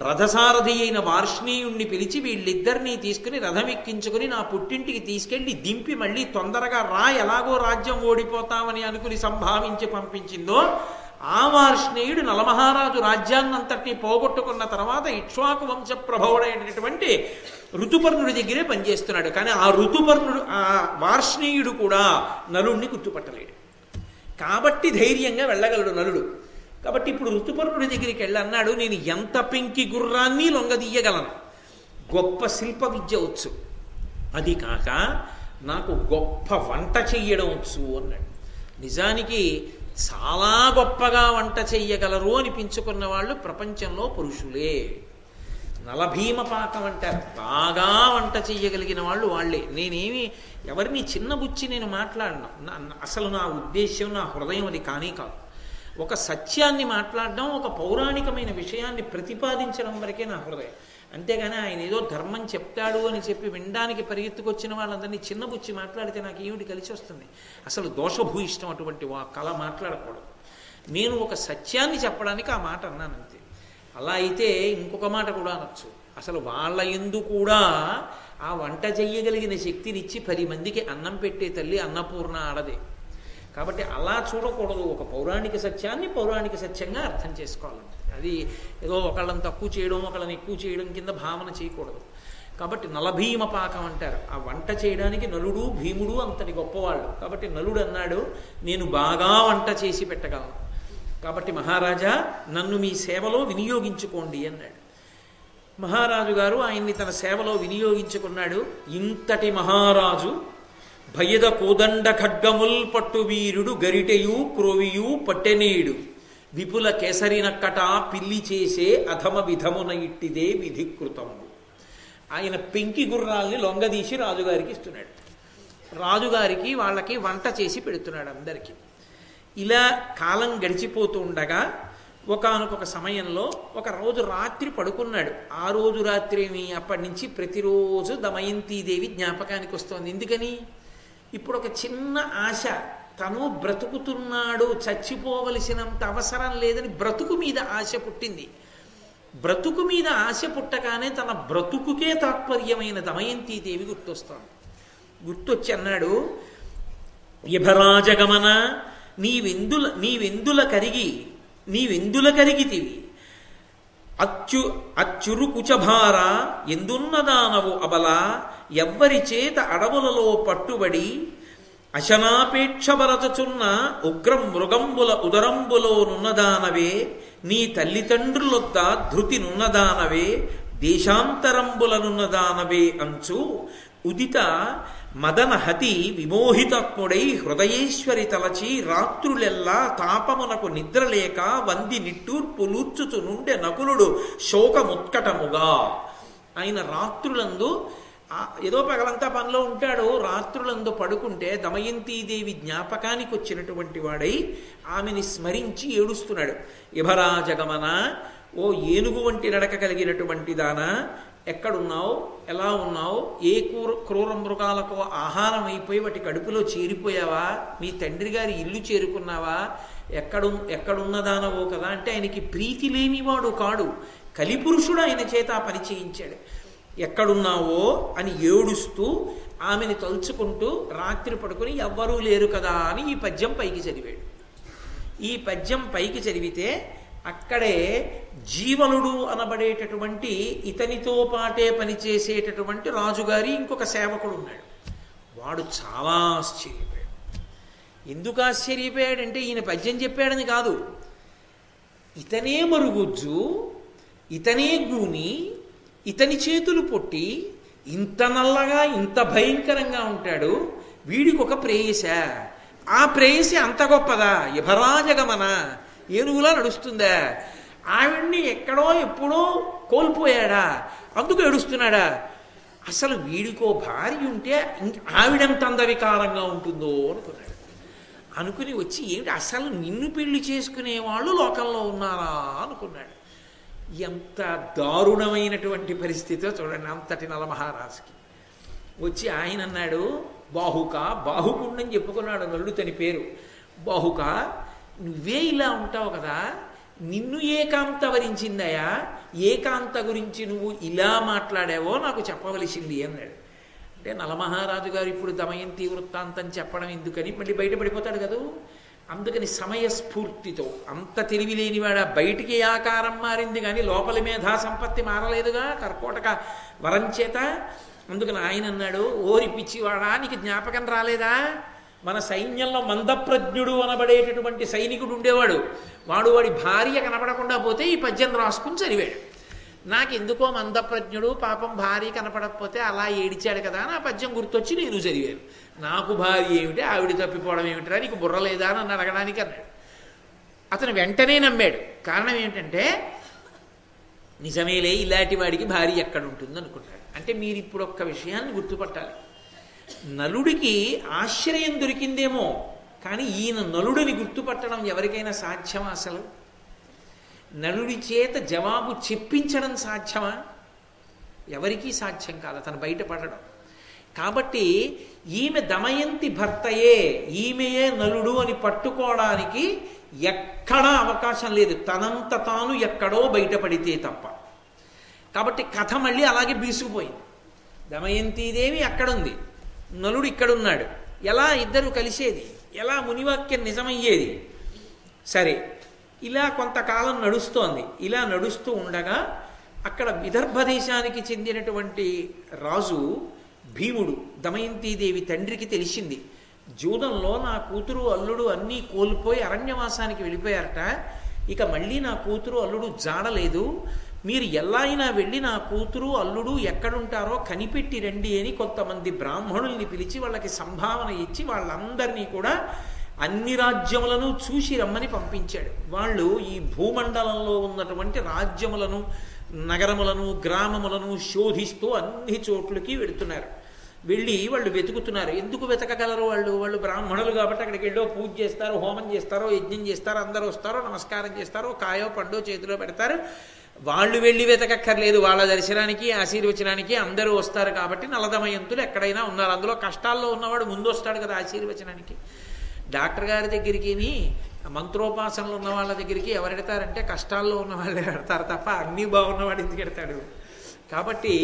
రథసారథి అయిన వార్ష్ణీయుణ్ణి పిలిచి వీళ్ళిద్దరినీ తీసుకుని రథం ఎక్కించుకుని నా పుట్టింటికి తీసుకెళ్ళి దింపి మళ్ళీ తొందరగా రా ఎలాగో రాజ్యం ఓడిపోతామని అనుకుని సంభావించి పంపించిందో ఆ వార్ష్ణేయుడు నలమహారాజు రాజ్యాన్నంతటినీ పోగొట్టుకున్న తర్వాత ఇక్ష్వాకు వంశ ప్రభవుడైనటువంటి ఋతుపర్ణుడి దగ్గరే పనిచేస్తున్నాడు. కానీ ఆ ఋతుపర్ణుడు ఆ వార్ష్ణేయుడు కూడా నలుణ్ణి గుర్తుపట్టలేడు. కాబట్టి ధైర్యంగా వెళ్ళగలడు నలుడు. కాబట్టి ఇప్పుడు ఋతుపర్ణుడి దగ్గరికి వెళ్ళి అన్నాడు నేను ఎంత పెంకి గుర్రాన్ని లొంగదీయగలను? గొప్ప శిల్ప విద్య వచ్చు. అది కాక నాకు గొప్ప వంట చెయ్యడం వచ్చు అన్నాడు. నిజానికి చాలా గొప్పగా వంట చెయ్యగలరు అనిపించుకున్న వాళ్ళు ప్రపంచంలో పురుషులే. నలభీమ పాకం అంటారు బాగా వంట చెయ్యగలిగిన వాళ్ళు వాళ్ళే. నేనేమి ఎవరిని చిన్న బుచ్చి నేను మాట్లాడను. అసలు నా ఉద్దేశం నా హృదయం అది కానీ కాదు. ఒక సత్యాన్ని మాట్లాడడం ఒక పౌరాణికమైన విషయాన్ని ప్రతిపాదించడం వరకే నా హృదయం. అంతేగాని ఆయన ఏదో ధర్మం చెప్తాడు అని చెప్పి వినడానికి పరిగెత్తుకొచ్చిన వాళ్ళందరినీ చిన్నబుచ్చి మాట్లాడితే నాకు ఏమిటి కలిసి వస్తుంది. అసలు దోషభూయిష్టం అటువంటి వా కళ మాట్లాడకూడదు. నేను ఒక సత్యాన్ని చెప్పడానికి ఆ మాట అన్నాను అంతే. అలా అయితే ఇంకొక మాట కూడా అనొచ్చు. అసలు వాళ్ళ ఎందు కూడా ఆ వంట చెయ్యగలిగిన శక్తినిచ్చి పది మందికి అన్నం పెట్టే తల్లి అన్నపూర్ణ ఆడదే. కాబట్టి అలా చూడకూడదు. ఒక పౌరాణిక సత్యాన్ని పౌరాణిక సత్యంగా అర్థం చేసుకోవాలి. అది ఏదో ఒకళ్ళని తక్కువ చేయడం ఒకళ్ళని ఎక్కువ చేయడం కింద భావన చేయకూడదు. కాబట్టి నలభీమ పాకం అంటారు. ఆ వంట చేయడానికి నలుడు భీముడు అంతటి గొప్పవాళ్ళు. కాబట్టి నలుడు అన్నాడు నేను బాగా వంట చేసి పెట్టగలను. కాబట్టి మహారాజా నన్ను మీ సేవలో వినియోగించుకోండి అన్నాడు. మహారాజు గారు ఆయన్ని తన సేవలో వినియోగించుకున్నాడు. ఇంతటి మహారాజు భయద కోదండ ఖడ్గముల్ పట్టు వీరుడు గరిటెయు క్రోవియు పట్టెనేయుడు విపుల కేసరినక్కట పిల్లి చేసే అధమ విధమున ఇట్టిదే విధికృతము. ఆయన పెంకి గుర్రాల్ని లొంగదీసి రాజుగారికి ఇస్తున్నాడు. రాజుగారికి వాళ్ళకి వంట చేసి పెడుతున్నాడు అందరికీ. ఇలా కాలం గడిచిపోతూ ఉండగా ఒకానొక సమయంలో ఒక రోజు రాత్రి పడుకున్నాడు. ఆ రోజు రాత్రి ఏమి? అప్పటి నుంచి ప్రతిరోజు దమయంతీదేవి జ్ఞాపకానికి వస్తోంది. ఎందుకని? ఇప్పుడు ఒక చిన్న ఆశ. తను బ్రతుకుతున్నాడు చచ్చిపోవలసినంత అవసరం లేదని బ్రతుకు మీద ఆశ పుట్టింది. బ్రతుకు మీద ఆశ పుట్టగానే తన బ్రతుకుకే తాత్పర్యమైన దమయంతీదేవి గుర్తొస్తాను గుర్తొచ్చి అన్నాడు యభరాజగమన నీవెందుల నీవెందుల కరిగి నీవెందుల కరిగితివి? అచ్చు అచ్చురు కుచభార ఎందున్నదానవు అబల? ఎవ్వరి చేత అడవులలో పట్టుబడి అశనాపేక్ష బరచుచున్న ఉగ్రం మృగంబుల ఉదరంబులోనున్నదానవే? నీ తల్లిదండ్రులొద్ద ధృతినున్నదానవే? దేశాంతరంబులనున్నదానవే అంచు. ఉదిత మదనహతి విమోహితాత్ముడై హృదయేశ్వరి తలచి రాత్రులెల్లా తాపమునకు నిద్రలేక వంది నిట్టూర్పులూర్చుచు నుండే నకులుడు శోకముత్కటముగా. ఆయన రాత్రులందు ఏదో పగలంతా పనిలో ఉంటాడు రాత్రులందు పడుకుంటే దమయంతీదేవి జ్ఞాపకానికి వచ్చినటువంటి వాడై ఆమెని స్మరించి ఏడుస్తున్నాడు. యభరాజగమన ఓ ఏనుగు వంటి నడక కలిగినటువంటి దానా ఎక్కడున్నావు? ఎలా ఉన్నావు? ఏ క్రూర క్రూర మృగాలకు ఆహారం అయిపోయి వాటి కడుపులో చేరిపోయావా? మీ తండ్రి గారి ఇల్లు చేరుకున్నావా? ఎక్కడు ఎక్కడున్నదానవో కదా? అంటే ఆయనకి ప్రీతి లేనివాడు కాడు. కలిపురుషుడు ఆయన చేత పని చేయించాడు. ఎక్కడున్నావో అని ఏడుస్తూ ఆమెని తలుచుకుంటూ రాత్రి పడుకుని ఎవ్వరూ లేరు కదా అని ఈ పద్యం పైకి చదివాడు. ఈ పద్యం పైకి చదివితే అక్కడే జీవనుడు అనబడేటటువంటి ఇతనితో పాటే పనిచేసేటటువంటి రాజుగారి ఇంకొక సేవకుడు ఉన్నాడు. వాడు చాలా ఆశ్చర్యపోయాడు. ఎందుకు ఆశ్చర్యపోయాడంటే ఈయన పద్యం చెప్పాడని కాదు. ఇతనే మరుగుజ్జు ఇతనే గూని ఇతని చేతులు పొట్టి ఇంత నల్లగా ఇంత భయంకరంగా ఉంటాడు. వీడికి ఒక ప్రేయస. ఆ ప్రేయసి అంత గొప్పదా? యభరాజగమన? ఏనుగులా నడుస్తుందా? ఆవిడ్ని ఎక్కడో ఎప్పుడో కోల్పోయాడా? అందుకు ఏడుస్తున్నాడా? అసలు వీడికో భార్య ఉంటే ఆవిడెంత అందవికారంగా ఉంటుందో అనుకున్నాడు. అనుకుని వచ్చి ఏమిటి అసలు నిన్ను పెళ్ళి చేసుకునే వాళ్ళు లోకంలో ఉన్నారా అనుకున్నాడు. ఎంత దారుణమైనటువంటి పరిస్థితిలో చూడండి అంతటి నలమహారాజుకి వచ్చి ఆయన అన్నాడు బాహుక బాహుకుండని చెప్పుకున్నాడు నల్లు తని పేరు. బాహుక నువ్వే ఇలా ఉంటావు కదా నిన్ను ఏకాంత వరించిందయా ఏకాంత గురించి నువ్వు ఇలా మాట్లాడావో నాకు చెప్పవలసింది అన్నాడు. అంటే నలమహారాజు గారు ఇప్పుడు దమయంతి వృత్తాంతం చెప్పడం ఎందుకని మళ్ళీ బయటపడిపోతాడు కదా? అందుకని సమయస్ఫూర్తితో అంత తెలివి లేనివాడ బయటికి ఆకారం మారింది కానీ లోపలి మేధా సంపత్తి మారలేదుగా కర్కోటక వరం చేత? అందుకని ఆయన అన్నాడు ఓరి పిచ్చివాడా నీకు జ్ఞాపకం రాలేదా? మన సైన్యంలో మందప్రజ్ఞుడు అనబడేటటువంటి సైనికుడు ఉండేవాడు. వాడు వాడి భార్య కనపడకుండా పోతే ఈ పద్యం రాసుకుని చదివాడు. నాకు ఎందుకో మందప్రజ్ఞుడు పాపం భార్య కనపడకపోతే అలా ఏడిచాడు కదా అని ఆ పద్యం గుర్తొచ్చి నేను చదివాను. నాకు భార్య ఏమిటి? ఆవిడ తప్పిపోవడం ఏమిటిరా? నీకు బుర్ర లేదా అని నన్ను అడగడానికి అన్నాడు. అతను వెంటనే నమ్మాడు. కారణం ఏమిటంటే నిజమేలే ఇలాంటి వాడికి భార్య ఎక్కడ ఉంటుంది అనుకుంటాడు అంటే మీరు ఇప్పుడు ఒక్క విషయాన్ని గుర్తుపట్టాలి. నలుడికి ఆశ్రయం దొరికిందేమో కానీ ఈయన నలుడిని గుర్తుపట్టడం ఎవరికైనా సాధ్యమా అసలు? నలుడి చేత జవాబు చెప్పించడం సాధ్యమా? ఎవరికీ సాధ్యం కాదు అతను బయటపడడం. కాబట్టి ఈమె దమయంతి భర్తయే ఈమెయే నలుడు అని పట్టుకోవడానికి ఎక్కడా అవకాశం లేదు. తనంత తాను ఎక్కడో బయటపడితే తప్ప. కాబట్టి కథ మళ్ళీ అలాగే బీసుకుపోయింది. దమయంతీదేవి అక్కడుంది. నలుడు ఇక్కడున్నాడు. ఎలా ఇద్దరు కలిసేది? ఎలా మునివాక్యం నిజమయ్యేది? సరే ఇలా కొంతకాలం నడుస్తోంది. ఇలా నడుస్తూ ఉండగా అక్కడ విదర్భ దేశానికి చెందినటువంటి రాజు భీముడు దమయంతీదేవి తండ్రికి తెలిసింది. జూదంలో నా కూతురు అల్లుడు అన్నీ కోల్పోయి అరణ్యవాసానికి వెళ్ళిపోయారట. ఇక మళ్ళీ నా కూతురు అల్లుడు జాడలేదు. మీరు ఎలా అయినా వెళ్ళి నా కూతురు అల్లుడు ఎక్కడుంటారో కనిపెట్టి రండి అని కొంతమంది బ్రాహ్మణుల్ని పిలిచి వాళ్ళకి సంభావన ఇచ్చి వాళ్ళందరినీ కూడా అన్ని రాజ్యములను చూసి రమ్మని పంపించాడు. వాళ్ళు ఈ భూమండలంలో ఉన్నటువంటి రాజ్యములను నగరములను గ్రామములను శోధిస్తూ అన్ని చోట్లకి వెళుతున్నారు. వెళ్ళి వాళ్ళు వెతుకుతున్నారు. ఎందుకు వెతకగలరు వాళ్ళు? వాళ్ళు బ్రాహ్మణులు కాబట్టి అక్కడికి వెళ్ళో పూజ చేస్తారు హోమం చేస్తారో యజ్ఞం చేస్తారో అందరూ వస్తారో నమస్కారం చేస్తారో కాయో పండో చేతిలో పెడతారు. వాళ్ళు వెళ్ళి వెతకక్కర్లేదు వాళ్ళ దర్శనానికి ఆశీర్వచనానికి అందరూ వస్తారు కాబట్టి నలదమయంతులు ఎక్కడైనా ఉన్నారు. అందులో కష్టాల్లో ఉన్నవాడు ముందు వస్తాడు కదా ఆశీర్వచనానికి. డాక్టర్ గారి దగ్గరికి మంత్రోపాసనలు ఉన్న వాళ్ళ దగ్గరికి ఎవరు ఎడతారంటే కష్టాల్లో ఉన్న వాళ్ళే పెడతారు తప్ప అన్నీ బాగున్నవాడు ఎందుకు పెడతాడు కాబట్టి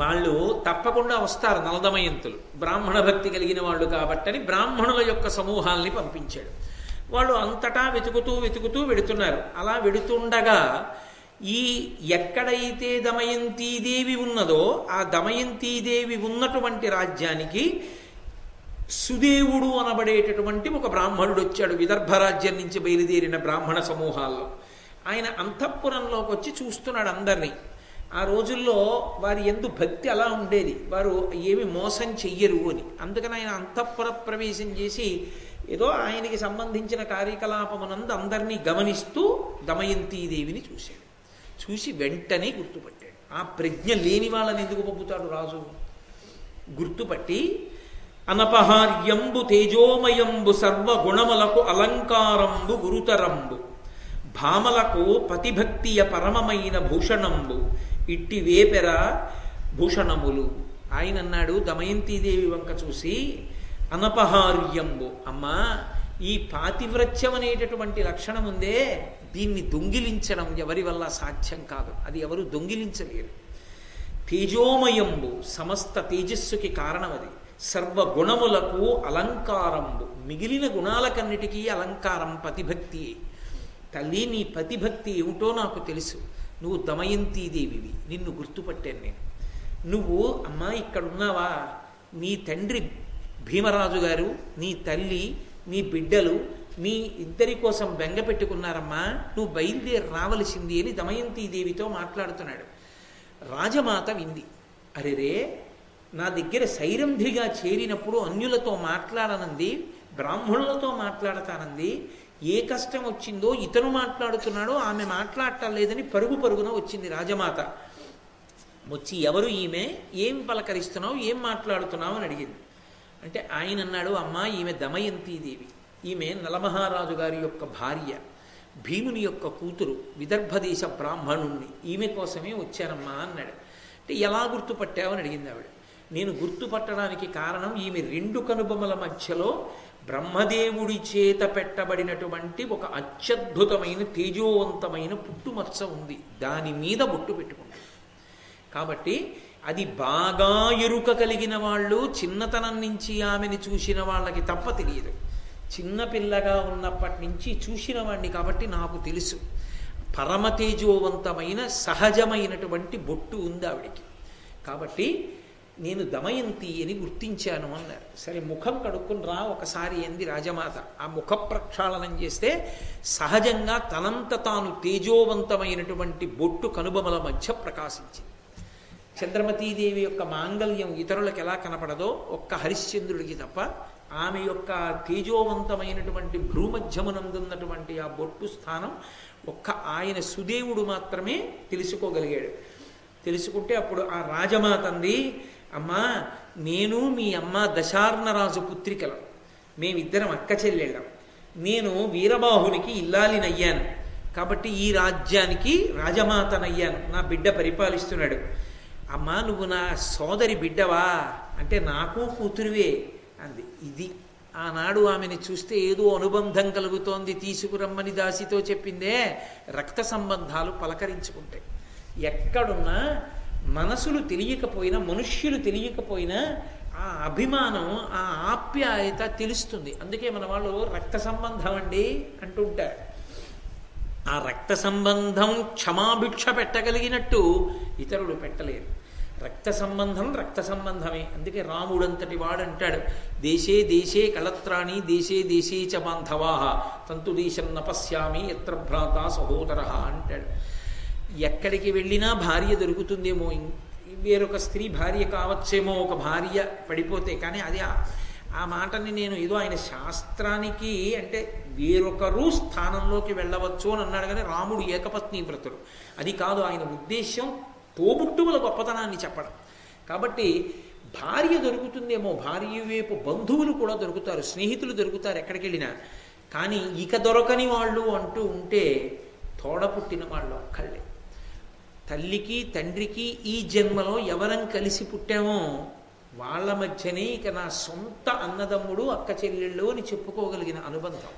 వాళ్ళు తప్పకుండా వస్తారు నలదమయంతులు. బ్రాహ్మణ భక్తి కలిగిన వాళ్ళు కాబట్టని బ్రాహ్మణుల యొక్క సమూహాల్ని పంపించాడు. వాళ్ళు అంతటా వెతుకుతూ వెతుకుతూ వెడుతున్నారు. అలా వెడుతుండగా ఈ ఎక్కడైతే దమయంతీదేవి ఉన్నదో ఆ దమయంతీదేవి ఉన్నటువంటి రాజ్యానికి సుదేవుడు అనబడేటటువంటి ఒక బ్రాహ్మణుడు వచ్చాడు విదర్భ రాజ్యం నుంచి బయలుదేరిన బ్రాహ్మణ సమూహాల్లో. ఆయన అంతఃపురంలోకి వచ్చి చూస్తున్నాడు అందరినీ. ఆ రోజుల్లో వారి ఎందు భక్తి అలా ఉండేది. వారు ఏమి మోసం చెయ్యరు అని. అందుకని ఆయన అంతఃపుర ప్రవేశం చేసి ఏదో ఆయనకి సంబంధించిన కార్యకలాపమునందు అందరినీ గమనిస్తూ దమయంతీదేవిని చూశాడు. చూసి వెంటనే గుర్తుపట్టాడు. ఆ ప్రజ్ఞ లేని వాళ్ళని ఎందుకు పంపుతాడు రాజు? గుర్తుపట్టి అనపహార్యంబు తేజోమయంబు సర్వగుణములకు అలంకారంబు గురుతరంబు భామలకు పతిభక్తియ పరమమైన భూషణంబు ఇట్టి వేపెర భూషణములు. ఆయన అన్నాడు దమయంతీదేవి వంక చూసి అనపహార్యంబు. అమ్మా ఈ పాతివ్రత్యం అనేటటువంటి లక్షణం ఉందే దీన్ని దొంగిలించడం ఎవరి వల్ల సాధ్యం కాదు. అది ఎవరు దొంగిలించలేరు. తేజోమయంబు సమస్త తేజస్సుకి కారణం అది సర్వగుణములకు అలంకారంబు. మిగిలిన గుణాలకన్నిటికీ అలంకారం పతిభక్తి. తల్లి నీ పతిభక్తి ఏమిటో నాకు తెలుసు. నువ్వు దమయంతీదేవివి నిన్ను గుర్తుపట్టాను నేను. నువ్వు అమ్మా ఇక్కడున్నావా? నీ తండ్రి భీమరాజు గారు నీ తల్లి నీ బిడ్డలు నీ ఇద్దరి కోసం బెంగ పెట్టుకున్నారమ్మా నువ్వు బయలుదేరి రావలసింది అని దమయంతీదేవితో మాట్లాడుతున్నాడు. రాజమాత వింది. అరెరే నా దగ్గర సైరంధిగా చేరినప్పుడు అన్యులతో మాట్లాడనంది బ్రాహ్మణులతో మాట్లాడతానంది ఏ కష్టం వచ్చిందో ఇతను మాట్లాడుతున్నాడో ఆమె మాట్లాడటం లేదని పరుగు పరుగున వచ్చింది రాజమాత. వచ్చి ఎవరు ఈమె? ఏం పలకరిస్తున్నావు? ఏం మాట్లాడుతున్నావు? అని అడిగింది. అంటే ఆయన అన్నాడు అమ్మా ఈమె దమయంతీదేవి. ఈమె నలమహారాజు గారి యొక్క భార్య. భీముని యొక్క కూతురు విదర్భదేశ బ్రాహ్మణుణ్ణి. ఈమె కోసమే వచ్చానమ్మా అన్నాడు. అంటే ఎలా గుర్తుపట్టావని అడిగింది ఆవిడ. నేను గుర్తుపట్టడానికి కారణం ఈమె రెండు కనుబొమల మధ్యలో బ్రహ్మదేవుడి చేత పెట్టబడినటువంటి ఒక అత్యద్భుతమైన తేజోవంతమైన పుట్టుమచ్చ ఉంది. దాని మీద బొట్టు పెట్టుకుంటాడు కాబట్టి అది బాగా ఎరుక కలిగిన వాళ్ళు చిన్నతనం నుంచి ఆమెని చూసిన వాళ్ళకి తప్ప తెలియదు. చిన్నపిల్లగా ఉన్నప్పటి నుంచి చూసిన వాడిని కాబట్టి నాకు తెలుసు. పరమతేజోవంతమైన సహజమైనటువంటి బొట్టు ఉంది ఆవిడికి. కాబట్టి నేను దమయంతి అని గుర్తించాను అన్నారు. సరే ముఖం కడుక్కుని రా ఒకసారి అంది రాజమాత. ఆ ముఖ ప్రక్షాళనం చేస్తే సహజంగా తనంత తాను తేజోవంతమైనటువంటి బొట్టు కనుబొమల మధ్య ప్రకాశించింది. చంద్రమతీదేవి యొక్క మాంగల్యం ఇతరులకు ఎలా కనపడదో ఒక్క హరిశ్చంద్రుడికి తప్ప ఆమె యొక్క తేజోవంతమైనటువంటి భ్రూమధ్యమునందున్నటువంటి ఆ బొట్టు స్థానం ఒక్క ఆయన సుదేవుడు మాత్రమే తెలుసుకోగలిగాడు. తెలుసుకుంటే అప్పుడు ఆ రాజమాతంది అమ్మా నేను మీ అమ్మ దశార్ణరాజు పుత్రికలం. మేమిద్దరం అక్క చెల్లెళ్ళం. నేను వీరబాహునికి ఇల్లాలినయ్యాను. కాబట్టి ఈ రాజ్యానికి రాజమాతనయ్యాను. నా బిడ్డ పరిపాలిస్తున్నాడు. అమ్మా నువ్వు నా సోదరి బిడ్డవా? అంటే నాకు కూతురువే అంది. ఇది ఆనాడు ఆమెను చూస్తే ఏదో అనుబంధం కలుగుతోంది తీసుకురమ్మని దాసితో చెప్పిందే. రక్త సంబంధాలు పలకరించుకుంటాయి ఎక్కడున్నా మనసులు తెలియకపోయినా మనుష్యులు తెలియకపోయినా ఆ అభిమానం ఆ ఆప్యాయత తెలుస్తుంది. అందుకే మన వాళ్ళు రక్త సంబంధం అండి అంటుంటారు. ఆ రక్త సంబంధం క్షమాభిక్ష పెట్టగలిగినట్టు ఇతరులు పెట్టలేరు. రక్త సంబంధం రక్త సంబంధమే అందుకే రాముడంతటి వాడంటాడు దేశే దేశే కళత్రాణి దేశే దేశే చ బాంధవాహ తంతు దేశం నపశ్యామి ఎత్ర భ్రాత సహోదర అంటాడు. ఎక్కడికి వెళ్ళినా భార్య దొరుకుతుందేమో వేరొక స్త్రీ భార్య కావచ్చేమో ఒక భార్య పడిపోతే. కానీ అది ఆ- ఆ మాటని నేను ఏదో ఆయన శాస్త్రానికి అంటే వేరొకరు స్థానంలోకి వెళ్ళవచ్చు అని అన్నాడు. కానీ రాముడు ఏకపత్ని వ్రతుడు. అది కాదు ఆయన ఉద్దేశం తోబుట్టువుల గొప్పతనాన్ని చెప్పడం. కాబట్టి భార్య దొరుకుతుందేమో భార్య వైపు బంధువులు కూడా దొరుకుతారు స్నేహితులు దొరుకుతారు ఎక్కడికి వెళ్ళినా కానీ ఇక దొరకని వాళ్ళు అంటూ ఉంటే తోడ పుట్టిన వాళ్ళు ఒక్కళ్ళే. తల్లికి తండ్రికి ఈ జన్మలో ఎవరం కలిసి పుట్టామో వాళ్ళ మధ్యనే ఇక నా సొంత అన్నదమ్ముడు అక్క చెల్లెళ్ళు అని చెప్పుకోగలిగిన అనుబంధం.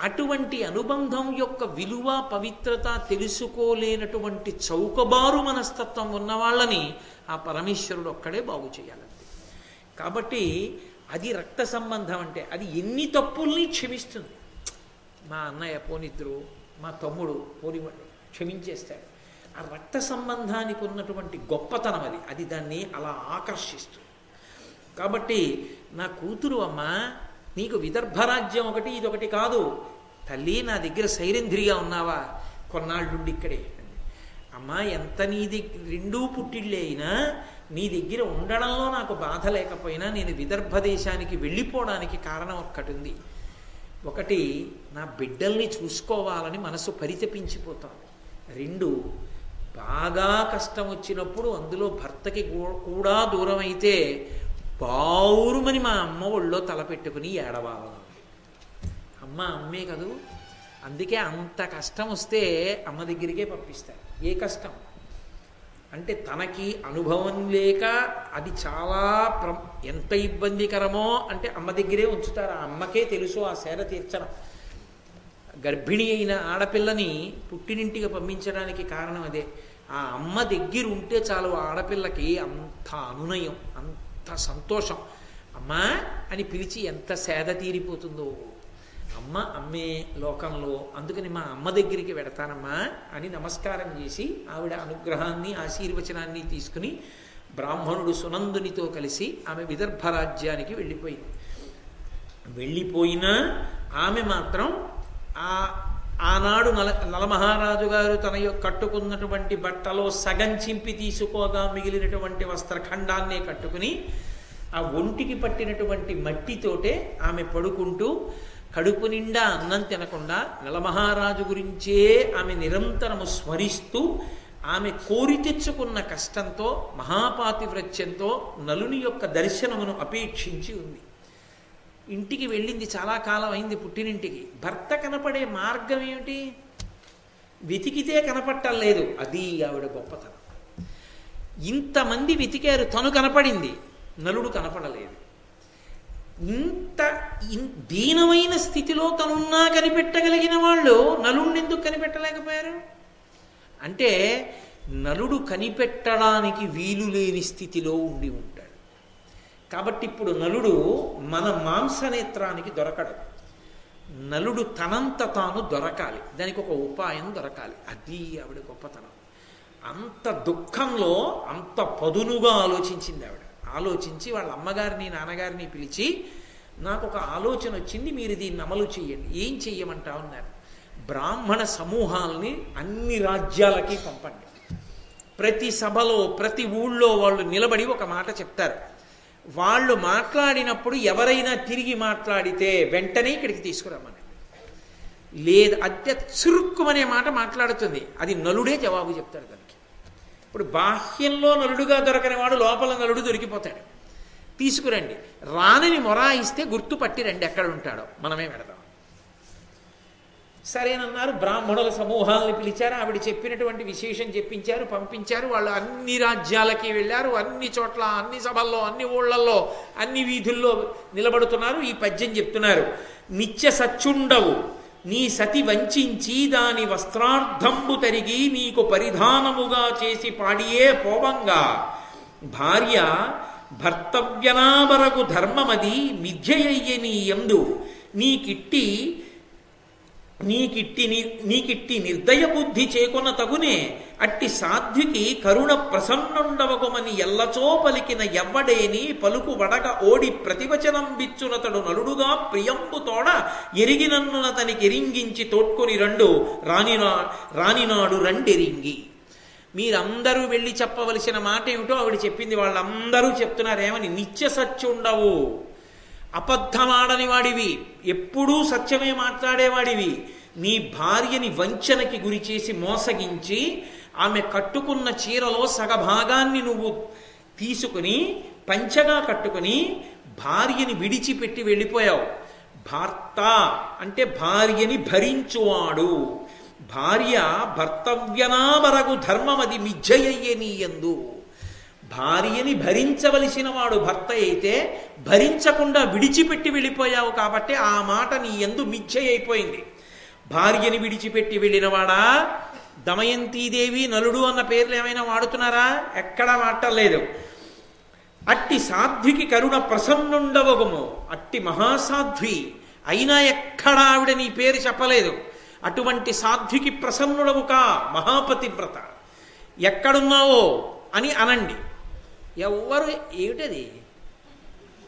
అటువంటి అనుబంధం యొక్క విలువ పవిత్రత తెలుసుకోలేనటువంటి చౌకబారు మనస్తత్వం ఉన్న వాళ్ళని ఆ పరమేశ్వరుడు ఒక్కడే బాగు చేయాలండి కాబట్టి అది రక్త సంబంధం అంటే అది ఎన్ని తప్పుల్ని క్షమిస్తుంది. మా అన్నయ్య పోనిద్దరు మా తమ్ముడు పోనివ్వండి క్షమించేస్తాడు. ఆ రక్త సంబంధానికి ఉన్నటువంటి గొప్పతనం అది. అది దాన్ని అలా ఆకర్షిస్తుంది. కాబట్టి నా కూతురు అమ్మ నీకు విదర్భరాజ్యం ఒకటి ఇదొకటి కాదు. తల్లి నా దగ్గర సైరంధ్రిగా ఉన్నావా? కొన్నాళ్ళుండి ఇక్కడే. అమ్మా ఎంత నీ దగ్గర రెండూ పుట్టిళ్ళే అయినా నీ దగ్గర ఉండడంలో నాకు బాధ లేకపోయినా నేను విదర్భ దేశానికి వెళ్ళిపోవడానికి కారణం ఒక్కటి ఉంది ఒకటి నా బిడ్డల్ని చూసుకోవాలని మనసు పరితపించిపోతాను రెండు బాగా కష్టం వచ్చినప్పుడు అందులో భర్తకి కూడా దూరం అయితే బావురుమని మా అమ్మ ఒళ్ళో తలపెట్టుకుని ఏడవాలను అమ్మ అమ్మే కదూ? అందుకే అంత కష్టం వస్తే అమ్మ దగ్గరికే పంపిస్తారు. ఏ కష్టం? అంటే తనకి అనుభవం లేక అది చాలా ప్ర ఎంత ఇబ్బందికరమో అంటే అమ్మ దగ్గరే ఉంచుతారు. ఆ అమ్మకే తెలుసు ఆ సేర తీర్చడం. గర్భిణి అయిన ఆడపిల్లని పుట్టినింటికి పంపించడానికి కారణం అదే. ఆ అమ్మ దగ్గర ఉంటే చాలు ఆడపిల్లకి అంత అనునయం అంత సంతోషం. అమ్మా అని పిలిచి ఎంత సేద తీరిపోతుందో. అమ్మ అమ్మే లోకంలో అందుకని మా అమ్మ దగ్గరికి వెడతానమ్మా అని నమస్కారం చేసి ఆవిడ అనుగ్రహాన్ని ఆశీర్వచనాన్ని తీసుకుని బ్రాహ్మణుడు సునందునితో కలిసి ఆమె విదర్భ రాజ్యానికి వెళ్ళిపోయింది. వెళ్ళిపోయినా ఆమె మాత్రం ఆ ఆనాడు నల నలమహారాజు గారు తన యొక్క కట్టుకున్నటువంటి బట్టలో సగం చింపి తీసుకోగా మిగిలినటువంటి వస్త్రఖండాన్నే కట్టుకుని ఆ ఒంటికి పట్టినటువంటి మట్టితోటే ఆమె పడుకుంటూ కడుపు నిండా అన్నం తినకుండా నలమహారాజు గురించే ఆమె నిరంతరము స్మరిస్తూ ఆమె కోరి తెచ్చుకున్న కష్టంతో మహాపాతివ్రత్యంతో నలుని యొక్క దర్శనమును అపేక్షించి ఉంది. ఇంటికి వెళ్ళింది చాలా కాలం అయింది పుట్టినింటికి. భర్త కనపడే మార్గం ఏమిటి? వెతికితే కనపట్టం లేదు. అది ఆవిడ గొప్పతనం. ఇంతమంది వెతికారు తను కనపడింది నలుడు కనపడలేదు. ఇంత దీనమైన స్థితిలో తనున్నా కనిపెట్టగలిగిన వాళ్ళు నలుణ్ణి ఎందుకు కనిపెట్టలేకపోయారు? అంటే నలుడు కనిపెట్టడానికి వీలు లేని స్థితిలో ఉండి ఉంటారు కాబట్టి ఇప్పుడు నలుడు మన మాంసనేత్రానికి దొరకడు. నలుడు తనంత తాను దొరకాలి. దానికి ఒక ఉపాయం దొరకాలి. అది ఆవిడ గొప్పతనం. అంత దుఃఖంలో అంత పదునుగా ఆలోచించింది ఆవిడ. ఆలోచించి వాళ్ళ అమ్మగారిని నాన్నగారిని పిలిచి నాకు ఒక ఆలోచన వచ్చింది మీరు దీన్ని అమలు చేయండి. ఏం చెయ్యమంటా ఉన్నారు బ్రాహ్మణ సమూహాల్ని అన్ని రాజ్యాలకి పంపండి. ప్రతి సభలో ప్రతి ఊళ్ళో వాళ్ళు నిలబడి ఒక మాట చెప్తారు. వాళ్ళు మాట్లాడినప్పుడు ఎవరైనా తిరిగి మాట్లాడితే వెంటనే ఇక్కడికి తీసుకురమ్మని. లేదు అత్య చురుక్కుమనే మాట మాట్లాడుతుంది. అది నలుడే జవాబు చెప్తాడు దానికి. ఇప్పుడు బాహ్యంలో నలుడుగా దొరకని వాడు లోపల నలుడు దొరికిపోతాడు. తీసుకురండి. రానని మొరాయిస్తే గుర్తుపట్టి రండి ఎక్కడ ఉంటాడో. మనమే పెడదాం. సరేనన్నారు బ్రాహ్మణుల సమూహాలను పిలిచారు ఆవిడ చెప్పినటువంటి విశేషం చెప్పించారు పంపించారు వాళ్ళు అన్ని రాజ్యాలకి వెళ్ళారు అన్ని చోట్ల అన్ని సభల్లో అన్ని ఊళ్ళల్లో అన్ని వీధుల్లో నిలబడుతున్నారు ఈ పద్యం చెప్తున్నారు. నిత్య సచ్చుండవు నీ సతి వంచించి దాని వస్త్రార్థంబు తరిగి నీకు పరిధానముగా చేసి పాడియే పోవంగా. భార్య భర్తవ్యనాబరకు ధర్మమది మిథ్యయ్య నీ ఎందు నీకిట్టి నీకిట్టి నీకిట్టి నిర్దయ బుద్ధి చేకొన తగునే అట్టి సాధ్వికి కరుణ ప్రసన్నుండవగుమని ఎల్లచో పలికిన ఎవ్వడేని పలుకు వడగ ఓడి ప్రతివచనం బిచ్చునతడు నలుడుగా ప్రియంబు తోడ ఎరిగినన్నునతనికి ఎరింగించి తోడ్కొని రెండు రానినా రానినాడు రెండెరింగి. మీరందరూ వెళ్ళి చెప్పవలసిన మాట ఏమిటో ఆవిడ చెప్పింది వాళ్ళందరూ చెప్తున్నారేమని నిత్య సత్యుండవు. అబద్ధమాడని వాడివి ఎప్పుడూ సత్యమే మాట్లాడేవాడివి. నీ భార్యని వంచనకి గురి చేసి మోసగించి ఆమె కట్టుకున్న చీరలో సగభాగాన్ని నువ్వు తీసుకుని పంచగా కట్టుకుని భార్యని విడిచిపెట్టి వెళ్ళిపోయావు. భర్త అంటే భార్యని భరించువాడు. భార్య భర్తవ్యనామరగు ధర్మమది మిథ్యయ్యే నీయందు. భార్యని భరించవలసిన వాడు భర్త అయితే భరించకుండా విడిచిపెట్టి వెళ్ళిపోయావు కాబట్టి ఆ మాట నీ ఎందు మిథ్య అయిపోయింది. భార్యని విడిచిపెట్టి వెళ్ళినవాడా? దమయంతీదేవి నలుడు అన్న పేర్లు ఏమైనా వాడుతున్నారా? ఎక్కడా మాటలేదు అట్టి సాధ్వికి కరుణ ప్రసన్నుండవగము. అట్టి మహాసాధ్వి అయినా ఎక్కడా ఆవిడ నీ పేరు చెప్పలేదు. అటువంటి సాధ్వికి ప్రసన్నుడవు కా? మహాపతివ్రత. ఎక్కడున్నావో అని అనండి. ఎవ్వరు ఏమిటది?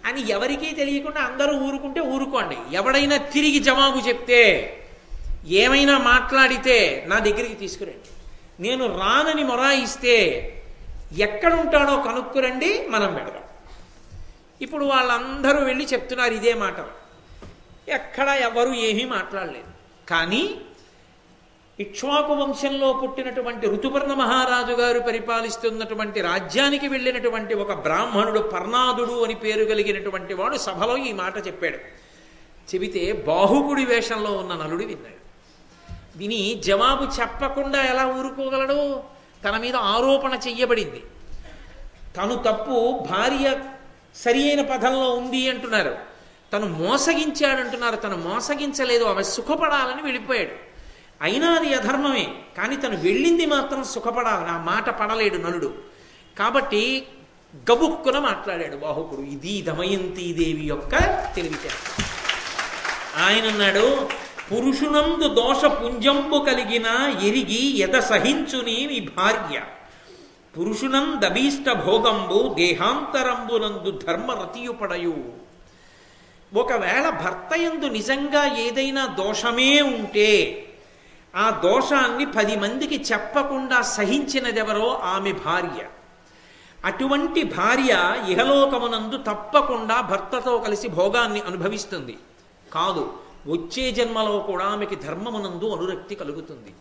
అని ఎవరికీ తెలియకుండా అందరూ ఊరుకుంటే ఊరుకోండి. ఎవడైనా తిరిగి జవాబు చెప్తే ఏమైనా మాట్లాడితే నా దగ్గరికి తీసుకురండి. నేను రానని మొరాయిస్తే ఎక్కడ ఉంటాడో కనుక్కురండి మనం పెడదాం ఇప్పుడు వాళ్ళందరూ వెళ్ళి చెప్తున్నారు ఇదే మాట. ఎక్కడ ఎవరు ఏమీ మాట్లాడలేదు. కానీ ఇక్ష్వాకు వంశంలో పుట్టినటువంటి ఋతుపర్ణ మహారాజు గారు పరిపాలిస్తున్నటువంటి రాజ్యానికి వెళ్ళినటువంటి ఒక బ్రాహ్మణుడు పర్ణాదుడు అని పేరు కలిగినటువంటి వాడు సభలో ఈ మాట చెప్పాడు. చెబితే బాహుకుడి వేషంలో ఉన్న నలుడు విన్నాడు. విని జవాబు చెప్పకుండా ఎలా ఊరుకోగలడు? తన మీద ఆరోపణ చెయ్యబడింది. తను తప్పు భార్య సరి అయిన పదంలో ఉంది అంటున్నారు. తను మోసగించాడంటున్నారు. తను మోసగించలేదు. ఆమె సుఖపడాలని వెళ్ళిపోయాడు. అయినా అది అధర్మమే కానీ తను వెళ్ళింది మాత్రం సుఖపడాలి ఆ మాట పడలేడు నలుడు. కాబట్టి గబుక్కున మాట్లాడాడు బాహుకుడు ఇది దమయంతీదేవి యొక్క తెలివితేట ఆయన అన్నాడు పురుషునందు దోష పుంజంబు కలిగిన ఎరిగి ఎద సహించుని నీ భార్య. పురుషునందభీష్ట భోగంబు దేహాంతరంబునందు ధర్మరతియుపడయు. ఒకవేళ భర్త ఎందు నిజంగా ఏదైనా దోషమే ఉంటే ఆ దోషాన్ని పది మందికి చెప్పకుండా సహించినదెవరో ఆమె భార్య. అటువంటి భార్య ఇహలోకమునందు తప్పకుండా భర్తతో కలిసి భోగాన్ని అనుభవిస్తుంది. కాదు వచ్చే జన్మలో కూడా ఆమెకి ధర్మమునందు అనురక్తి కలుగుతుంది.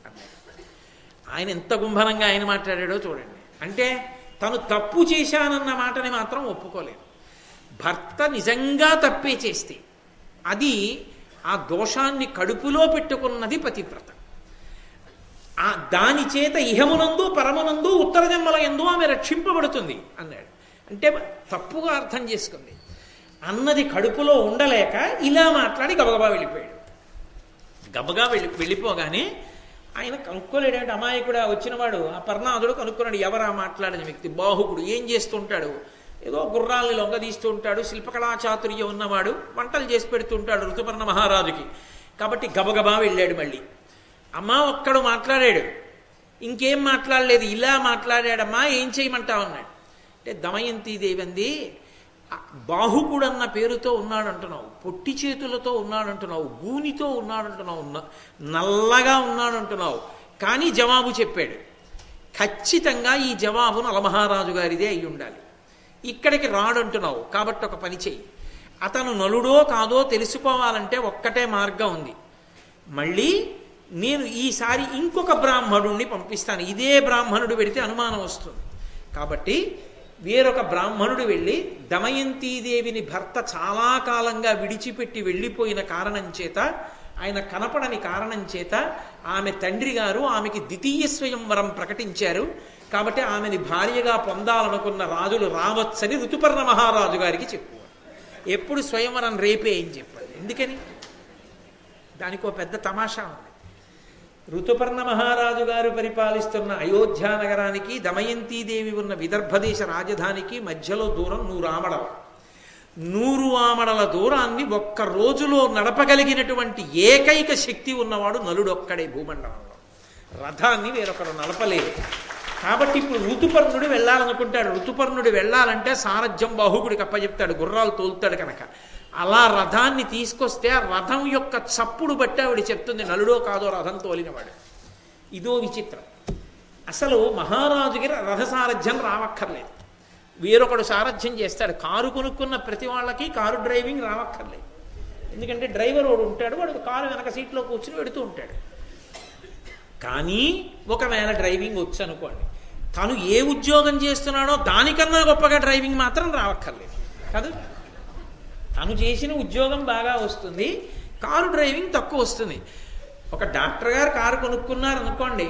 ఆయన ఎంత గుంభనంగా ఆయన మాట్లాడాడో చూడండి. అంటే తను తప్పు చేశానన్న మాటని మాత్రం ఒప్పుకోలేదు. భర్త నిజంగా తప్పే చేస్తే అది ఆ దోషాన్ని కడుపులో పెట్టుకున్నది పతివ్రత. ఆ దాని చేత ఇహమునందు పరమనందు ఉత్తర జన్మల ఎందు ఆమె రక్షింపబడుతుంది అన్నాడు. అంటే తప్పుగా అర్థం చేసుకుంది. అన్నది కడుపులో ఉండలేక ఇలా మాట్లాడి గబగబా వెళ్ళిపోయాడు. గబగా వెళ్ళి వెళ్ళిపోగానే ఆయన కనుక్కోలేడంటే అమాయకుడు వచ్చినవాడు ఆ పర్ణాదుడు కనుక్కున్నాడు ఎవరా మాట్లాడిన వ్యక్తి బాహుకుడు ఏం చేస్తుంటాడు? ఏదో గుర్రాల్ని లొంగదీస్తూ ఉంటాడు శిల్పకళా చాతుర్యం ఉన్నవాడు వంటలు చేసి పెడుతుంటాడు ఋతుపర్ణ మహారాజుకి. కాబట్టి గబగబా వెళ్ళాడు మళ్ళీ. అమ్మ ఒక్కడు మాట్లాడాడు. ఇంకేం మాట్లాడలేదు. ఇలా మాట్లాడాడమ్మా ఏం చేయమంటావు అన్నాడు అంటే దమయంతి దేవంది బాహుకుడన్న పేరుతో ఉన్నాడు అంటున్నావు పొట్టి చేతులతో ఉన్నాడు అంటున్నావు గూనితో ఉన్నాడు అంటున్నావు నల్లగా ఉన్నాడు అంటున్నావు కానీ జవాబు చెప్పాడు ఖచ్చితంగా ఈ జవాబు నలమహారాజు గారిదే అయి ఉండాలి. ఇక్కడికి రాడంటున్నావు కాబట్టి ఒక పని చెయ్యి. అతను నలుడో కాదో తెలుసుకోవాలంటే ఒక్కటే మార్గం ఉంది. మళ్ళీ నేను ఈసారి ఇంకొక బ్రాహ్మణుడిని పంపిస్తాను. ఇదే బ్రాహ్మణుడు పెడితే అనుమానం వస్తుంది. కాబట్టి వేరొక బ్రాహ్మణుడు వెళ్ళి దమయంతీదేవిని భర్త చాలా కాలంగా విడిచిపెట్టి వెళ్ళిపోయిన కారణం చేత ఆయన కనపడని కారణం చేత ఆమె తండ్రి గారు ఆమెకి ద్వితీయ స్వయంవరం ప్రకటించారు. కాబట్టి ఆమెని భార్యగా పొందాలనుకున్న రాజులు రావచ్చని ఋతుపర్ణ మహారాజు గారికి చెప్పు ఎప్పుడు స్వయంవరం రేపే ఏం చెప్పాలి. ఎందుకని? దానికి ఒక పెద్ద తమాషా ఉంది. ఋతుపర్ణ మహారాజు గారు పరిపాలిస్తున్న అయోధ్య నగరానికి దమయంతీదేవి ఉన్న విదర్భదేశ రాజధానికి మధ్యలో దూరం నూరు ఆమడలు. నూరు ఆమడల దూరాన్ని ఒక్క రోజులో నడపగలిగినటువంటి ఏకైక శక్తి ఉన్నవాడు నలుడొక్కడే భూమండలంలో. రథాన్ని వేరొకరు నడపలేదు. కాబట్టి ఇప్పుడు ఋతుపర్ణుడు వెళ్ళాలనుకుంటాడు. ఋతుపర్ణుడు వెళ్ళాలంటే సారథ్యం బాహుకుడికి అప్పచెప్తాడు గుర్రాలు తోలుతాడు కనుక. అలా రథాన్ని తీసుకొస్తే ఆ రథం యొక్క చప్పుడు బట్టి ఆవిడ చెప్తుంది నలుడో కాదో రథం తోలినవాడు. ఇదో విచిత్రం. అసలు మహారాజుకి రథ సారథ్యం రావక్కర్లేదు. వేరొకడు సారథ్యం చేస్తాడు. కారు కొనుక్కున్న ప్రతి వాళ్ళకి కారు డ్రైవింగ్ రావక్కర్లేదు. ఎందుకంటే డ్రైవర్ వాడు ఉంటాడు వాడు కారు వెనక సీట్లో కూర్చుని పెడుతూ ఉంటాడు. కానీ ఒకవేళ డ్రైవింగ్ వచ్చు అనుకోండి తను ఏ ఉద్యోగం చేస్తున్నాడో దానికన్నా గొప్పగా డ్రైవింగ్ మాత్రం రావక్కర్లేదు. కాదు? తను చేసిన ఉద్యోగం బాగా వస్తుంది కారు డ్రైవింగ్ తక్కువ వస్తుంది. ఒక డాక్టర్ గారు కారు కొనుక్కున్నారు అనుకోండి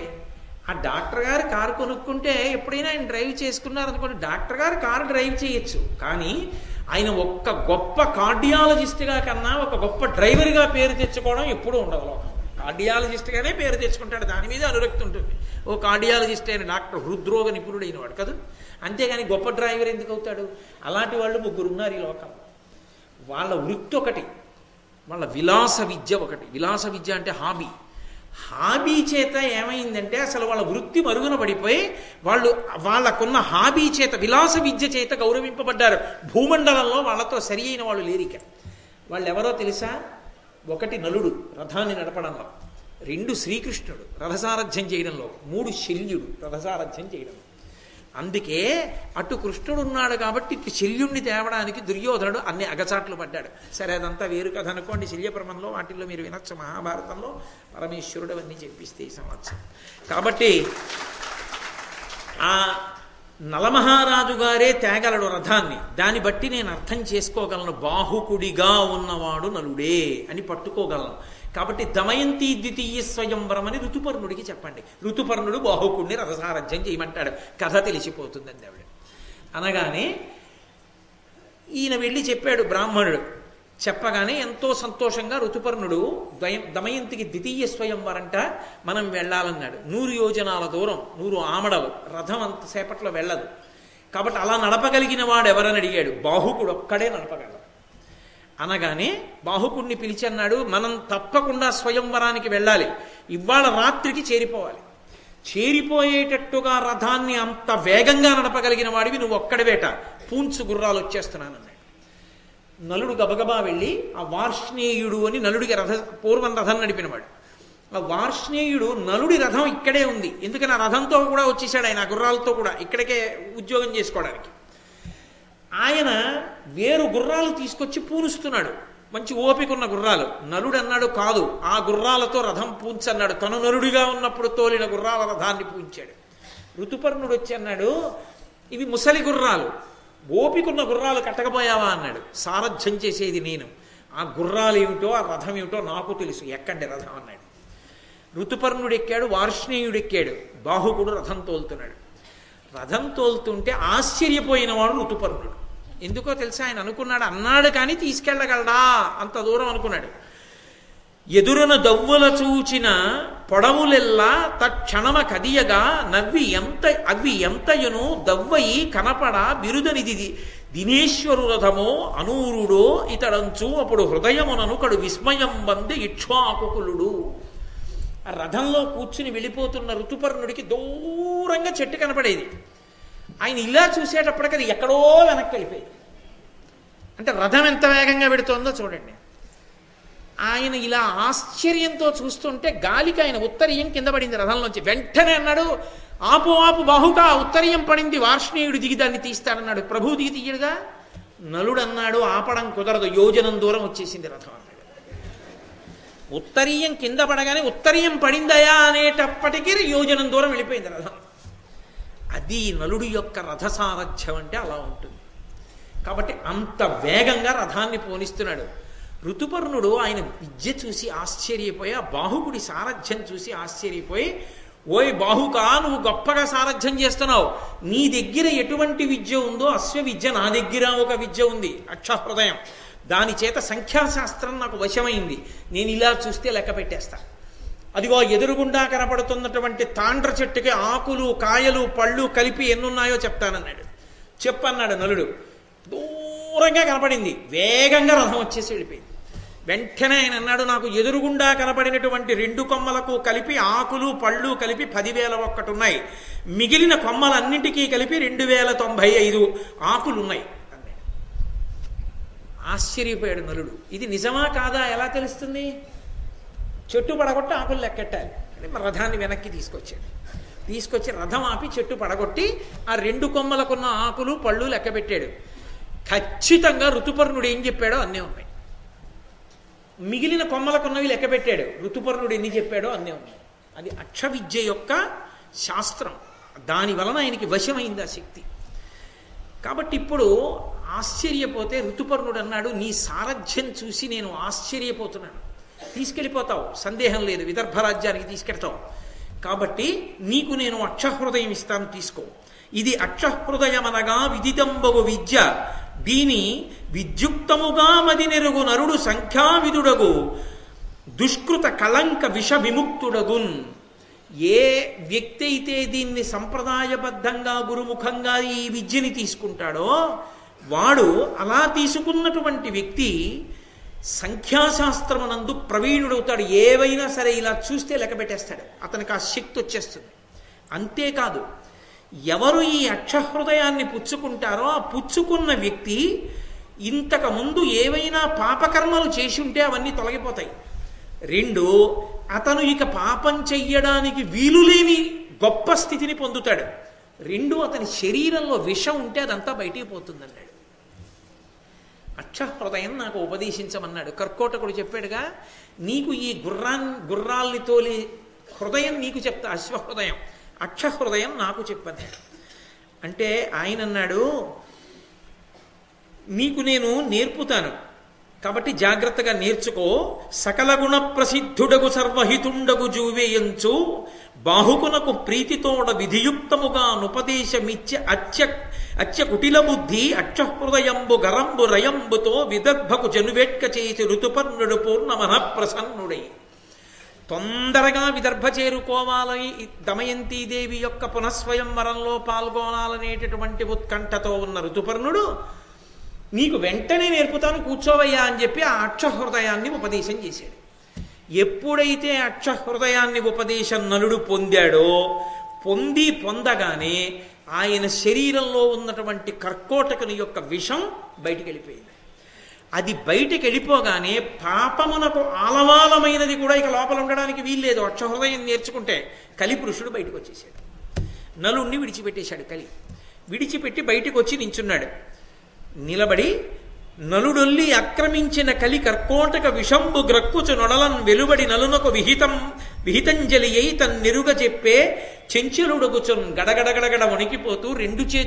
ఆ డాక్టర్ గారు కారు కొనుక్కుంటే ఎప్పుడైనా ఆయన డ్రైవ్ చేసుకున్నారు అనుకోండి డాక్టర్ గారు కారు డ్రైవ్ చేయొచ్చు. కానీ ఆయన ఒక్క గొప్ప కార్డియాలజిస్ట్గా కన్నా ఒక గొప్ప డ్రైవర్గా పేరు తెచ్చుకోవడం ఎప్పుడూ ఉండదు లోకం. కార్డియాలజిస్ట్గానే పేరు తెచ్చుకుంటాడు దాని మీద అనురక్తి ఉంటుంది. ఓ కార్డియాలజిస్ట్ అయిన డాక్టర్ హృద్రోగ నిపుణుడు అయిన వాడు కదా. అంతేగాని గొప్ప డ్రైవర్ ఎందుకు అవుతాడు? అలాంటి వాళ్ళు ముగ్గురు ఉన్నారు ఈ లోకంలో. వాళ్ళ వృత్తి ఒకటి వాళ్ళ విలాస విద్య ఒకటి. విలాస విద్య అంటే హాబీ. హాబీ చేత ఏమైందంటే అసలు వాళ్ళ వృత్తి మరుగున పడిపోయి వాళ్ళు వాళ్ళకున్న హాబీ చేత విలాస విద్య చేత గౌరవింపబడ్డారు. భూమండలంలో వాళ్ళతో సరి అయిన వాళ్ళు లేరిక వాళ్ళు ఎవరో తెలుసా? ఒకటి నలుడు రథాన్ని నడపడంలో. రెండు శ్రీకృష్ణుడు రథసారథ్యం చేయడంలో. మూడు శల్యుడు రథసారథ్యం చేయడంలో. అందుకే అటు కృష్ణుడు ఉన్నాడు కాబట్టి ఇటు శల్యుణ్ణి తేవడానికి దుర్యోధనుడు అన్ని అగచాట్లు పడ్డాడు. సరే అదంతా వేరు కథ అనుకోండి. శల్యప్రమంలో వాటిల్లో మీరు వినొచ్చు. మహాభారతంలో పరమేశ్వరుడు అవన్నీ చెప్పిస్తే ఈ సంవత్సరం. కాబట్టి ఆ నలమహారాజు గారే తేగలడు రథాన్ని. దాన్ని బట్టి నేను అర్థం చేసుకోగలను. బాహుకుడిగా ఉన్నవాడు నలుడే అని పట్టుకోగలను. కాబట్టి దమయంతి ద్వితీయ స్వయంవరం అని ఋతుపర్ణుడికి చెప్పండి. ఋతుపర్ణుడు బాహుకుడిని రథసారథ్యం చేయమంటాడు. కథ తెలిసిపోతుందండి ఆవిడ. అనగానే ఈయన వెళ్ళి చెప్పాడు బ్రాహ్మణుడు. చెప్పగానే ఎంతో సంతోషంగా ఋతుపర్ణుడు దమయంతికి ద్వితీయ స్వయంవరంట మనం వెళ్ళాలన్నాడు. నూరు యోజనాల దూరం నూరు ఆమడలు రథం అంతసేపట్లో వెళ్ళదు. కాబట్టి అలా నడపగలిగిన వాడు ఎవరని అడిగాడు. బాహుకుడు ఒక్కడే నడపగలడు. అనగానే బాహుకుడిని పిలిచి అన్నాడు మనం తప్పకుండా స్వయంవరానికి వెళ్ళాలి. ఇవాళ రాత్రికి చేరిపోవాలి. చేరిపోయేటట్టుగా రథాన్ని అంత వేగంగా నడపగలిగిన వాడివి నువ్వు ఒక్కడవేట పూంచు గుర్రాలు వచ్చేస్తున్నాను అన్నాడు నలుడు గబగబా వెళ్ళి ఆ వార్ష్ణేయుడు అని నలుడికి రథ పూర్వం రథం నడిపినవాడు. ఆ వార్ష్ణేయుడు నలుడి రథం ఇక్కడే ఉంది. ఎందుకని ఆ రథంతో కూడా వచ్చేసాడు ఆయన ఆ గుర్రాలతో కూడా ఇక్కడికే ఉద్యోగం చేసుకోవడానికి. ఆయన వేరు గుర్రాలు తీసుకొచ్చి పూనుస్తున్నాడు. మంచి ఓపికన్న గుర్రాలు. నలుడు అన్నాడు కాదు ఆ గుర్రాలతో రథం పూంచన్నాడు. తను నలుడిగా ఉన్నప్పుడు తోలిన గుర్రాల రథాన్ని పూంచాడు. ఋతుపర్ణుడు వచ్చి అన్నాడు ఇవి ముసలి గుర్రాలు. ఓపికన్న గుర్రాలు కట్టకపోయావా? అన్నాడు. సారథ్యం చేసేది నేను. ఆ గుర్రాలు ఏమిటో ఆ రథం ఏమిటో నాకు తెలుసు. ఎక్కండి రథం అన్నాడు. ఋతుపర్ణుడు ఎక్కాడు వార్ష్ణేయుడు ఎక్కాడు. బాహుకుడు రథం తోలుతున్నాడు. రథం తోలుతుంటే ఆశ్చర్యపోయిన వాడు ఋతుపర్ణుడు. ఎందుకో తెలుసా? ఆయన అనుకున్నాడు అన్నాడు కానీ తీసుకెళ్ళగలడా? అంత దూరం అనుకున్నాడు. ఎదురున దవ్వుల చూచిన పొడవులెల్లా తక్షణమ కదియగా నవ్వి ఎంత అవి ఎంతయును దవ్వయి కనపడ బిరుదనిది దినేశ్వరు రథమో అనూరుడో ఇతడంచు అప్పుడు హృదయమునను కడు విస్మయం వంది ఇక్ష్వాకుకులుడు. ఆ రథంలో కూర్చుని వెళ్ళిపోతున్న ఋతుపర్ణుడికి దూరంగా చెట్టు కనపడేది. ఆయన ఇలా చూసేటప్పటికి అది ఎక్కడో వెనక్కి వెళ్ళిపోయింది. అంటే రథం ఎంత వేగంగా పెడుతోందో చూడండి. ఆయన ఇలా ఆశ్చర్యంతో చూస్తుంటే గాలికి ఆయన ఉత్తరీయం కింద పడింది రథంలోంచి. వెంటనే అన్నాడు ఆపు ఆపు బాహుకా ఉత్తరీయం పడింది వార్ష్ణేయుడు దిగి దాన్ని తీస్తాడన్నాడు ప్రభు దిగి తీయడుగా? నలుడు అన్నాడు ఆపడం కుదరదు యోజనం దూరం వచ్చేసింది రథం అన్నాడు. ఉత్తరీయం కింద పడగానే ఉత్తరీయం పడిందయా అనేటప్పటికీ యోజనం దూరం వెళ్ళిపోయింది రథం. అది నలుడు యొక్క రథ సారథ్యం అంటే అలా ఉంటుంది. కాబట్టి అంత వేగంగా రథాన్ని పోనిస్తున్నాడు. ఋతుపర్ణుడు ఆయన విద్య చూసి ఆశ్చర్యపోయి ఆ బాహుకుడి సారథ్యం చూసి ఆశ్చర్యపోయి ఓయ్ బాహుకా నువ్వు గొప్పగా సారథ్యం చేస్తున్నావు. నీ దగ్గర ఎటువంటి విద్య ఉందో అశ్వ విద్య నా దగ్గర ఒక విద్య ఉంది అక్షహృదయం దాని చేత సంఖ్యాశాస్త్రం నాకు వశమైంది. నేను ఇలా చూస్తే లెక్క పెట్టేస్తాను అదిగో ఎదురుగుండా కనపడుతున్నటువంటి తాండ్ర చెట్టుకి ఆకులు కాయలు పళ్ళు కలిపి ఎన్నున్నాయో చెప్తానన్నాడు. చెప్పన్నాడు నలుడు. దూరంగా కనపడింది. వేగంగా రథం వచ్చేసి వెళ్ళిపోయింది. వెంటనే ఆయన అన్నాడు నాకు ఎదురుగుండా కనపడినటువంటి రెండు కొమ్మలకు కలిపి ఆకులు పళ్ళు కలిపి పదివేల ఒక్కటి ఉన్నాయి మిగిలిన కొమ్మలన్నింటికీ కలిపి రెండు వేల తొంభై ఐదు ఆకులు ఉన్నాయి అన్నాడు. ఆశ్చర్యపోయాడు నలుడు. ఇది నిజమా కాదా? ఎలా తెలుస్తుంది? చెట్టు పడగొట్టి ఆకులు లెక్కెట్టాలి. అని రథాన్ని వెనక్కి తీసుకొచ్చాడు తీసుకొచ్చి రథం ఆపి చెట్టు పడగొట్టి ఆ రెండు కొమ్మలకున్న ఆకులు పళ్ళు లెక్కబెట్టాడు. ఖచ్చితంగా ఋతుపర్ణుడు ఏం చెప్పాడో అన్నీ ఉన్నాయి మిగిలిన కొమ్మలకున్నవి లెక్కబెట్టాడు. ఋతుపర్ణుడు ఎన్ని చెప్పాడో అన్నీ ఉన్నాయి అది అక్షవిద్య యొక్క శాస్త్రం. దాని వలన ఆయనకి వశమైంది ఆ శక్తి. కాబట్టి ఇప్పుడు ఆశ్చర్యపోతే ఋతుపర్ణుడు అన్నాడు నీ సారథ్యం చూసి నేను ఆశ్చర్యపోతున్నాను. తీసుకెళ్ళిపోతావు. సందేహం లేదు. విదర్భ రాజ్యానికి తీసుకెళ్తావు. కాబట్టి నీకు నేను అక్షహృదయం ఇస్తాను తీసుకో. ఇది అక్షహృదయమనగా విదితంబగు విద్య. దీని విద్యుక్తముగా మది నెరుగు నరుడు సంఖ్యావిధుడగు దుష్కృత కలంక విష విముక్తుడగున్. ఏ వ్యక్తి అయితే దీన్ని సంప్రదాయబద్ధంగా గురుముఖంగా ఈ విద్యని తీసుకుంటాడో వాడు అలా తీసుకున్నటువంటి వ్యక్తి సంఖ్యాశాస్త్రమునందు ప్రవీణుడవుతాడు. ఏవైనా సరే ఇలా చూస్తే లెక్క పెట్టేస్తాడు. అతనికి ఆ శక్తి వచ్చేస్తుంది. అంతేకాదు ఎవరు ఈ అక్షహృదయాన్ని పుచ్చుకుంటారో ఆ పుచ్చుకున్న వ్యక్తి ఇంతకు ముందు ఏవైనా పాపకర్మలు చేసి ఉంటే అవన్నీ తొలగిపోతాయి. రెండు అతను ఇక పాపం చెయ్యడానికి వీలు లేని గొప్ప స్థితిని పొందుతాడు. రెండు అతని శరీరంలో విషం ఉంటే అదంతా బయటికి పోతుందన్నాడు. అక్షహృదయం నాకు ఉపదేశించమన్నాడు. కర్కోటకుడు చెప్పాడుగా నీకు ఈ గుర్రాన్ గుర్రాల్ని తోలి హృదయం నీకు చెప్తా అశ్వహృదయం. అక్షహృదయం నాకు చెప్పన్నాడు అంటే ఆయన అన్నాడు నీకు నేను నేర్పుతాను. కాబట్టి జాగ్రత్తగా నేర్చుకో. సకల గుణ ప్రసిద్ధుడగు సర్వహితుండగు జూవేయంచు బాహుకునకు ప్రీతితోడ విధియుక్తముగా నుపదేశమిచ్చ అత్య అత్య కుటిల బుద్ధి అక్షహృదయంబు గరంబు రయంబుతో విదర్భకు జనువేట్క చేసి ఋతుపర్ణుడు పూర్ణమన ప్రసన్నుడై తొందరగా విదర్భ చేరుకోవాలని దమయంతీదేవి యొక్క పునఃస్వయంవరంలో పాల్గొనాలనేటటువంటి ఉత్కంఠతో ఉన్న ఋతుపర్ణుడు నీకు వెంటనే నేర్పుతాను కూర్చోవయ్యా అని చెప్పి ఆ అక్షహృదయాన్ని ఉపదేశం చేశాడు. ఎప్పుడైతే అక్షహృదయాన్ని ఉపదేశం నలుడు పొందాడో పొంది పొందగానే ఆయన శరీరంలో ఉన్నటువంటి కర్కోటకుని యొక్క విషం బయటికి వెళ్ళిపోయింది అది బయటికి వెళ్ళిపోగానే పాపమునకు ఆలవాలమైనది కూడా ఇక లోపల ఉండడానికి వీల్లేదు. అక్షహృదయం నేర్చుకుంటే కలి పురుషుడు బయటకు వచ్చేసాడు నలుణ్ణి విడిచిపెట్టేశాడు కలి. విడిచిపెట్టి బయటకు వచ్చి నించున్నాడు. నిలబడి నలుడొల్లి ఆక్రమించిన కలి కర్కోటక విషంబు గ్రక్కుచు నొడలన్ వెలువడి నలునకు విహితం విహితంజలి అయి తన్నిరుగ చెప్పే చెంచలుడగుచున్ గడగడగడగడ వణికిపోతూ రెండు చేతులు